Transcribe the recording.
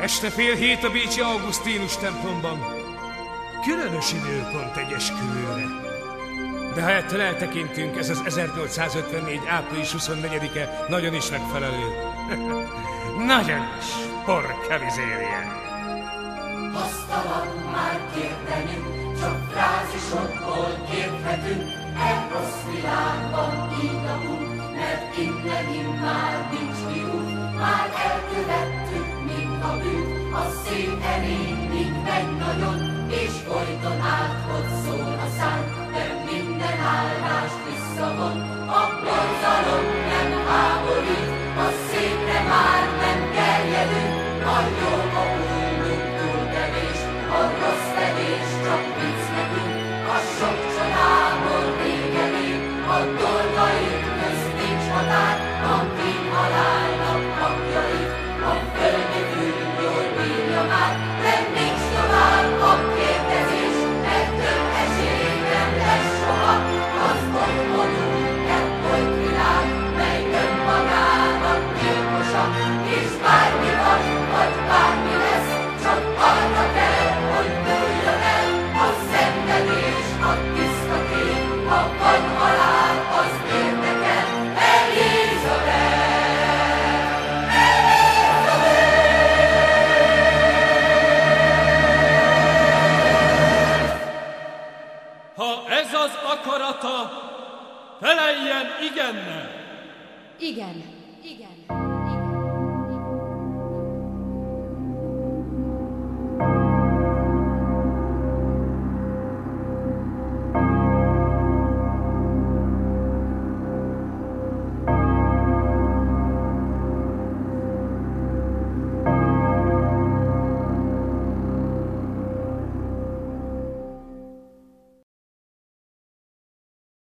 Este fél hét a Bécsi Augustinus templomban. Különös időpont egy esküvőre. De ha ettől eltekintünk, ez az 1854. április 24-e nagyon is megfelelő. nagyon is, porkevizérje. Hasztalan már kérdenünk, csak frázisokból érthetünk, e rossz világban így lakunk, mert innen immár nincs kiút, már elkövettük a bűn, a szép erény megy nagyon, és folyton áthoz szól a szán, de minden áldást visszavon, a borzalom nem háborít, a szépre már nem terjedünk, a jó akarata, feleljen igennel. Igen, igen.